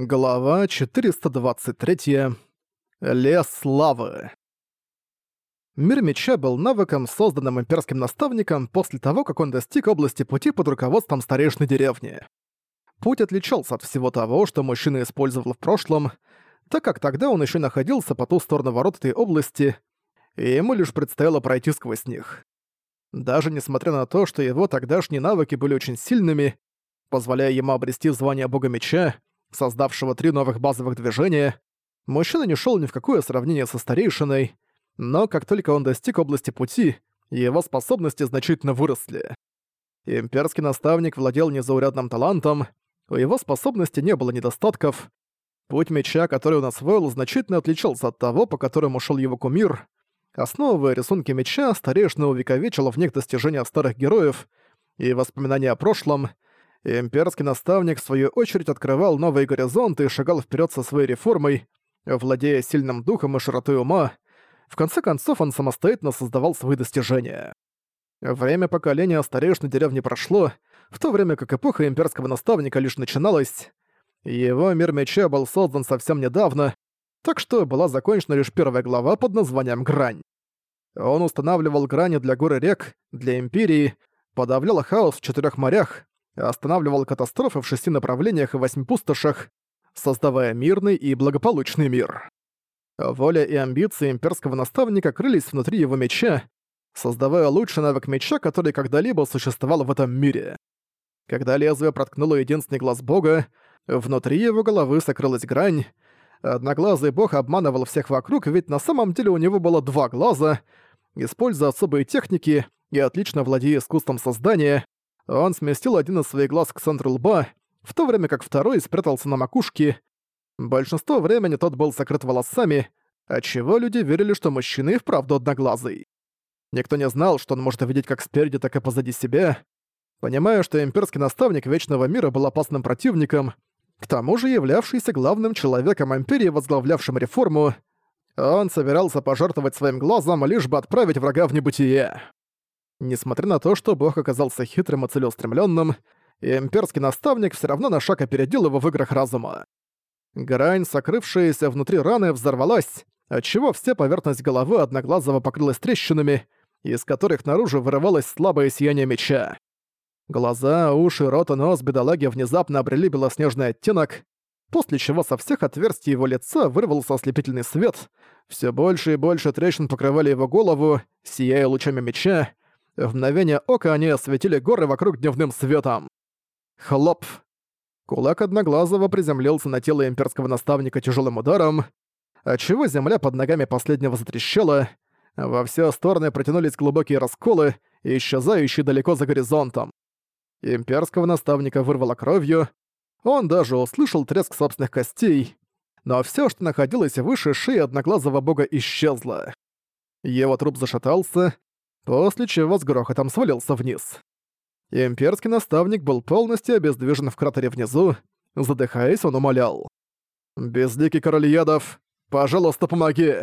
Глава 423. Лес славы. Мир меча был навыком, созданным имперским наставником после того, как он достиг области пути под руководством старейшины деревни. Путь отличался от всего того, что мужчина использовал в прошлом, так как тогда он еще находился по ту сторону ворот этой области, и ему лишь предстояло пройти сквозь них. Даже несмотря на то, что его тогдашние навыки были очень сильными, позволяя ему обрести звание бога меча, создавшего три новых базовых движения, мужчина не шел ни в какое сравнение со старейшиной, но как только он достиг области пути, его способности значительно выросли. Имперский наставник владел незаурядным талантом, у его способностей не было недостатков. Путь меча, который он освоил, значительно отличался от того, по которому шел его кумир. Основывая рисунки меча, старейшина увековечила в них достижения старых героев и воспоминания о прошлом — Имперский наставник, в свою очередь, открывал новые горизонты и шагал вперед со своей реформой, владея сильным духом и широтой ума. В конце концов, он самостоятельно создавал свои достижения. Время поколения старейшин деревни прошло, в то время как эпоха имперского наставника лишь начиналась. Его мир меча был создан совсем недавно, так что была закончена лишь первая глава под названием «Грань». Он устанавливал грани для горы рек, для Империи, подавлял хаос в четырех морях, останавливал катастрофы в шести направлениях и восьми пустошах, создавая мирный и благополучный мир. Воля и амбиции имперского наставника крылись внутри его меча, создавая лучший навык меча, который когда-либо существовал в этом мире. Когда лезвие проткнуло единственный глаз бога, внутри его головы сокрылась грань. Одноглазый бог обманывал всех вокруг, ведь на самом деле у него было два глаза. Используя особые техники и отлично владея искусством создания, он сместил один из своих глаз к центру лба, в то время как второй спрятался на макушке. Большинство времени тот был сокрыт волосами, отчего люди верили, что мужчина и вправду одноглазый. Никто не знал, что он может видеть как спереди, так и позади себя. Понимая, что имперский наставник Вечного Мира был опасным противником, к тому же являвшийся главным человеком Империи, возглавлявшим реформу, он собирался пожертвовать своим глазом, лишь бы отправить врага в небытие. Несмотря на то, что бог оказался хитрым и целеустремленным, имперский наставник все равно на шаг опередил его в играх разума. Грань, сокрывшаяся внутри раны, взорвалась, отчего вся поверхность головы одноглазого покрылась трещинами, из которых наружу вырывалось слабое сияние меча. Глаза, уши, рот и нос бедолаги внезапно обрели белоснежный оттенок, после чего со всех отверстий его лица вырвался ослепительный свет, все больше и больше трещин покрывали его голову, сияя лучами меча, в мгновение ока они осветили горы вокруг дневным светом. Хлоп! Кулак Одноглазого приземлился на тело имперского наставника тяжелым ударом, отчего земля под ногами последнего затрещала, во все стороны протянулись глубокие расколы, исчезающие далеко за горизонтом. Имперского наставника вырвало кровью, он даже услышал треск собственных костей, но все, что находилось выше шеи одноглазого бога, исчезло. Его труп зашатался, после чего с грохотом свалился вниз. Имперский наставник был полностью обездвижен в кратере внизу, задыхаясь, он умолял. «Безликий король ядов, пожалуйста, помоги!»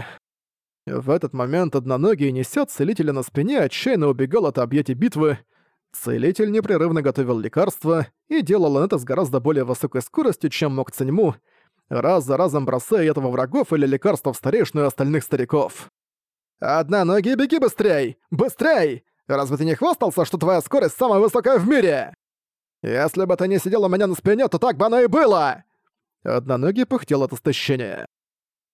В этот момент одноногий несёт целителя на спине отчаянно убегал от объятий битвы. Целитель непрерывно готовил лекарства и делал это с гораздо более высокой скоростью, чем мог Циньму, раз за разом бросая этого врагов или лекарства в старейшину и остальных стариков. «Одноногий, беги быстрей! Быстрей! Разве ты не хвастался, что твоя скорость самая высокая в мире? Если бы ты не сидел у меня на спине, то так бы оно и было!» Одноногий пыхтел от истощения.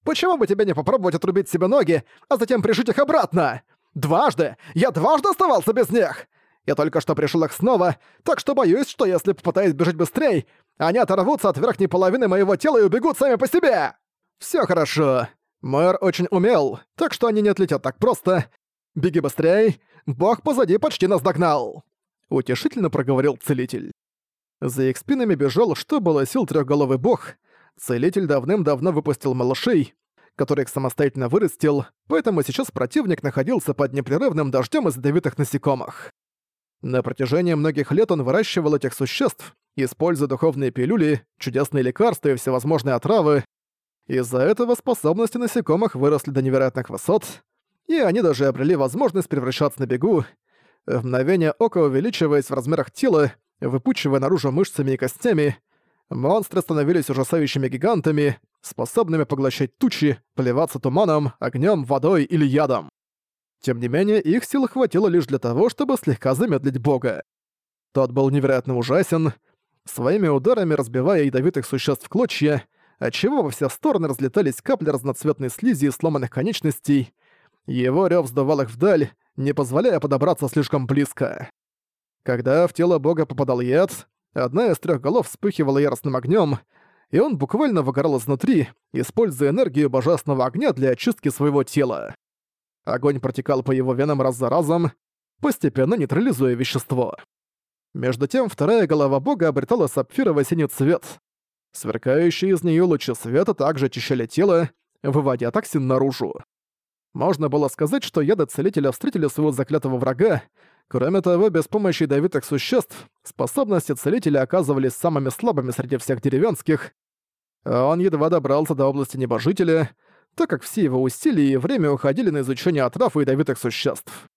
«Почему бы тебе не попробовать отрубить себе ноги, а затем пришить их обратно? Дважды! Я дважды оставался без них! Я только что пришел их снова, так что боюсь, что если попытаюсь бежать быстрее, они оторвутся от верхней половины моего тела и убегут сами по себе! Все хорошо. Мэр очень умел, так что они не отлетят так просто. Беги быстрей, бог позади почти нас догнал!» Утешительно проговорил целитель. За их спинами бежал, что было сил трехголовый бог. Целитель давным-давно выпустил малышей, которых самостоятельно вырастил, поэтому сейчас противник находился под непрерывным дождем из ядовитых насекомых. На протяжении многих лет он выращивал этих существ, используя духовные пилюли, чудесные лекарства и всевозможные отравы, из-за этого способности насекомых выросли до невероятных высот, и они даже обрели возможность превращаться на бегу, в мгновение ока увеличиваясь в размерах тела, выпучивая наружу мышцами и костями, Монстры становились ужасающими гигантами, способными поглощать тучи, плеваться туманом, огнем, водой или ядом. Тем не менее, их сил хватило лишь для того, чтобы слегка замедлить бога. Тот был невероятно ужасен, своими ударами разбивая ядовитых существ в клочья, отчего во все стороны разлетались капли разноцветной слизи и сломанных конечностей. Его рёв сдувал их вдаль, не позволяя подобраться слишком близко. Когда в тело бога попадал яд, одна из трех голов вспыхивала яростным огнем, и он буквально выгорал изнутри, используя энергию божественного огня для очистки своего тела. Огонь протекал по его венам раз за разом, постепенно нейтрализуя вещество. Между тем, вторая голова бога обретала сапфировый синий цвет. Сверкающие из нее лучи света также очищали тело, выводя токсин наружу. Можно было сказать, что яды целителя встретили своего заклятого врага, кроме того, без помощи ядовитых существ, способности целителя оказывались самыми слабыми среди всех деревенских. Он едва добрался до области небожителя, так как все его усилия и время уходили на изучение отрав и ядовитых существ.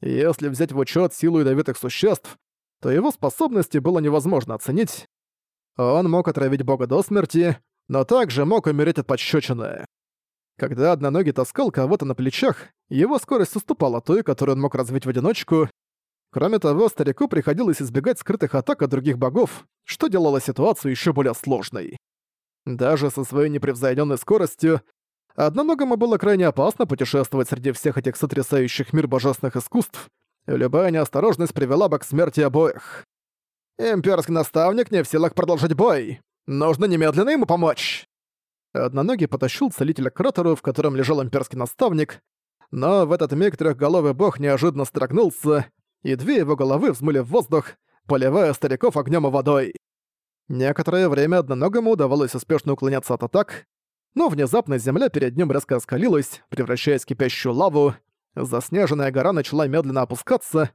Если взять в учет силу ядовитых существ, то его способности было невозможно оценить. Он мог отравить бога до смерти, но также мог умереть от пощечины. Когда одноногий таскал кого-то на плечах, его скорость уступала той, которую он мог развить в одиночку. Кроме того, старику приходилось избегать скрытых атак от других богов, что делало ситуацию еще более сложной. Даже со своей непревзойденной скоростью, одноногому было крайне опасно путешествовать среди всех этих сотрясающих мир божественных искусств, и любая неосторожность привела бы к смерти обоих. «Имперский наставник не в силах продолжить бой! Нужно немедленно ему помочь!» Одноногий потащил целителя к кратеру, в котором лежал имперский наставник, но в этот миг трехголовый бог неожиданно строгнулся, и две его головы взмыли в воздух, поливая стариков огнем и водой. Некоторое время одноногому удавалось успешно уклоняться от атак, но внезапно земля перед ним резко оскалилась, превращаясь в кипящую лаву, заснеженная гора начала медленно опускаться,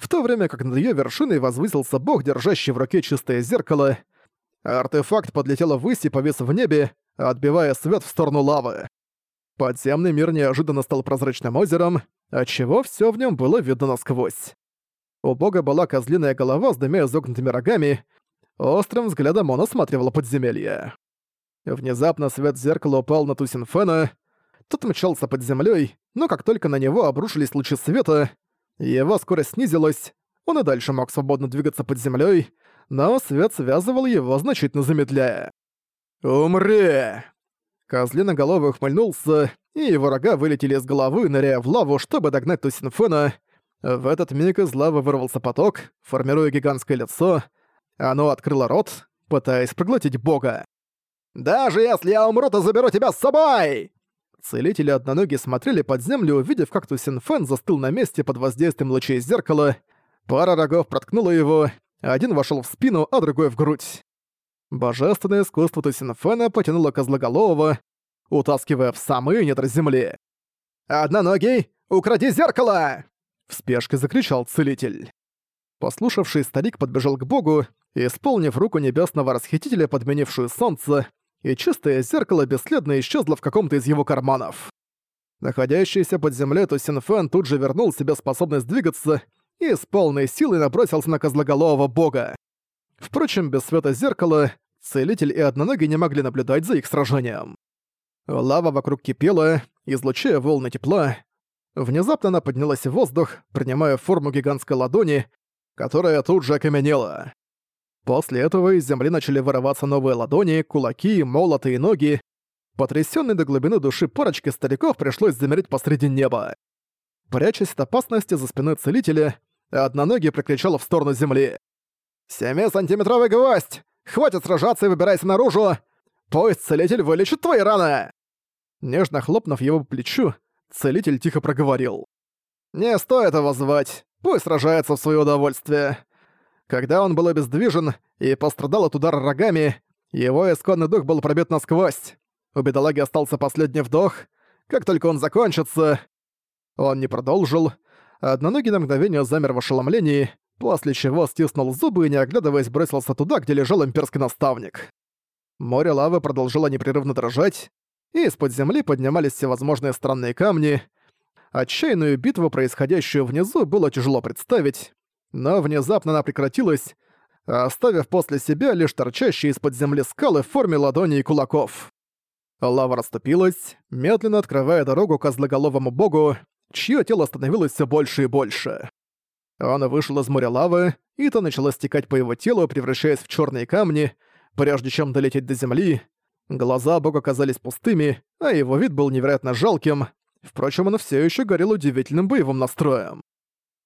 в то время как над ее вершиной возвысился бог, держащий в руке чистое зеркало. Артефакт подлетел ввысь и повис в небе, отбивая свет в сторону лавы. Подземный мир неожиданно стал прозрачным озером, отчего все в нем было видно насквозь. У бога была козлиная голова с двумя изогнутыми рогами, острым взглядом он осматривал подземелье. Внезапно свет зеркала упал на Тусинфена, тот мчался под землей, но как только на него обрушились лучи света, его скорость снизилась, он и дальше мог свободно двигаться под землей, но свет связывал его, значительно замедляя. «Умри!» Козлиноголовый ухмыльнулся, и его рога вылетели из головы, ныряя в лаву, чтобы догнать Тусинфена. В этот миг из лавы вырвался поток, формируя гигантское лицо. Оно открыло рот, пытаясь проглотить бога. «Даже если я умру, то заберу тебя с собой!» Целители одноногие смотрели под землю, увидев, как Тусинфен застыл на месте под воздействием лучей зеркала. Пара рогов проткнула его, один вошел в спину, а другой в грудь. Божественное искусство Тусинфена потянуло Козлоголового, утаскивая в самые недра земли. «Одноногий, укради зеркало!» В спешке закричал целитель. Послушавший старик подбежал к богу, исполнив руку небесного расхитителя, подменившую солнце, и чистое зеркало бесследно исчезло в каком-то из его карманов. Находящийся под землей Тусинфен тут же вернул себе способность двигаться и с полной силой набросился на козлоголового бога. Впрочем, без света зеркала Целитель и Одноногий не могли наблюдать за их сражением. Лава вокруг кипела, излучая волны тепла. Внезапно она поднялась в воздух, принимая форму гигантской ладони, которая тут же окаменела. После этого из земли начали вырываться новые ладони, кулаки, молоты и ноги. Потрясённой до глубины души парочке стариков пришлось замереть посреди неба. Прячась от опасности за спиной целителя, одноногий прокричал в сторону земли. «Семисантиметровый гвоздь! Хватит сражаться и выбирайся наружу! Пусть целитель вылечит твои раны!» Нежно хлопнув его по плечу, целитель тихо проговорил. «Не стоит его звать, пусть сражается в своё удовольствие». Когда он был обездвижен и пострадал от удара рогами, его исконный дух был пробит насквозь. У бедолаги остался последний вдох. Как только он закончится... Он не продолжил. Одноногий на мгновение замер в ошеломлении, после чего стиснул зубы и, не оглядываясь, бросился туда, где лежал имперский наставник. Море лавы продолжило непрерывно дрожать, и из-под земли поднимались всевозможные странные камни. Отчаянную битву, происходящую внизу, было тяжело представить, но внезапно она прекратилась, оставив после себя лишь торчащие из-под земли скалы в форме ладоней и кулаков. Лава расступилась, медленно открывая дорогу к озлоголовому богу, чье тело становилось все больше и больше. Он вышел из моря лавы, и то начало стекать по его телу, превращаясь в черные камни, прежде чем долететь до земли. Глаза бога казались пустыми, а его вид был невероятно жалким. Впрочем, он все еще горел удивительным боевым настроем.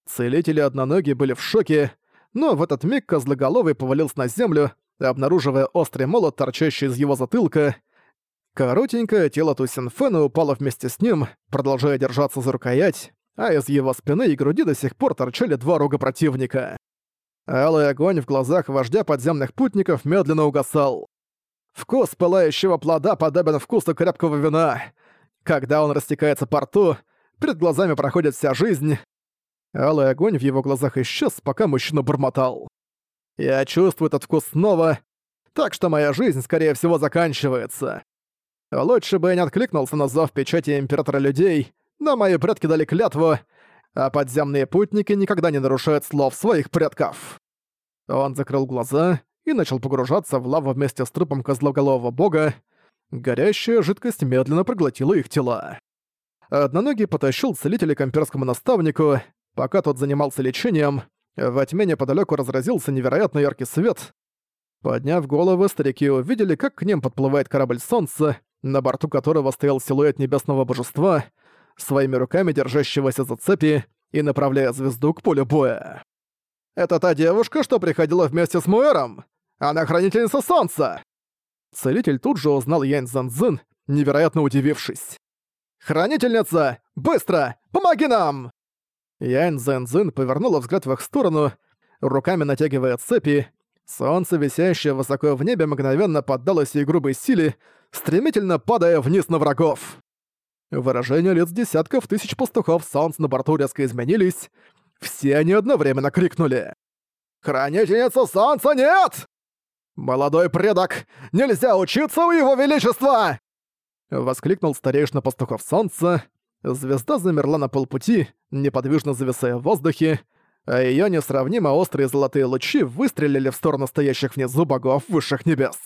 Целители одноногие были в шоке, но в этот миг Козлоголовый повалился на землю, обнаруживая острый молот, торчащий из его затылка. Коротенькое тело Тусинфена упало вместе с ним, продолжая держаться за рукоять, а из его спины и груди до сих пор торчали два рога противника. Алый огонь в глазах вождя подземных путников медленно угасал. Вкус пылающего плода подобен вкусу крепкого вина. Когда он растекается по рту, перед глазами проходит вся жизнь. Алый огонь в его глазах исчез, пока мужчина бормотал. «Я чувствую этот вкус снова, так что моя жизнь, скорее всего, заканчивается. Лучше бы я не откликнулся на зов печати Императора Людей, но мои предки дали клятву, а подземные путники никогда не нарушают слов своих предков». Он закрыл глаза и начал погружаться в лаву вместе с трупом козлоголового бога. Горящая жидкость медленно проглотила их тела. Одноногий потащил целителя к имперскому наставнику, пока тот занимался лечением, во тьме неподалёку разразился невероятно яркий свет. Подняв головы, старики увидели, как к ним подплывает корабль Солнца, на борту которого стоял силуэт небесного божества, своими руками держащегося за цепи и направляя звезду к полю боя. «Это та девушка, что приходила вместе с Муэром? Она хранительница Солнца!» Целитель тут же узнал Янь Занзин, невероятно удивившись. «Хранительница! Быстро! Помоги нам!» Янь Зэнзин повернула взгляд в их сторону, руками натягивая цепи. Солнце, висящее высоко в небе, мгновенно поддалось ей грубой силе, стремительно падая вниз на врагов. Выражения лиц десятков тысяч пастухов солнца на борту резко изменились. Все они одновременно крикнули. «Хранительница солнца нет!» «Молодой предок! Нельзя учиться у его величества!» Воскликнул старейшина пастухов солнца. Звезда замерла на полпути, неподвижно зависая в воздухе, а её несравнимо острые золотые лучи выстрелили в сторону стоящих внизу богов высших небес.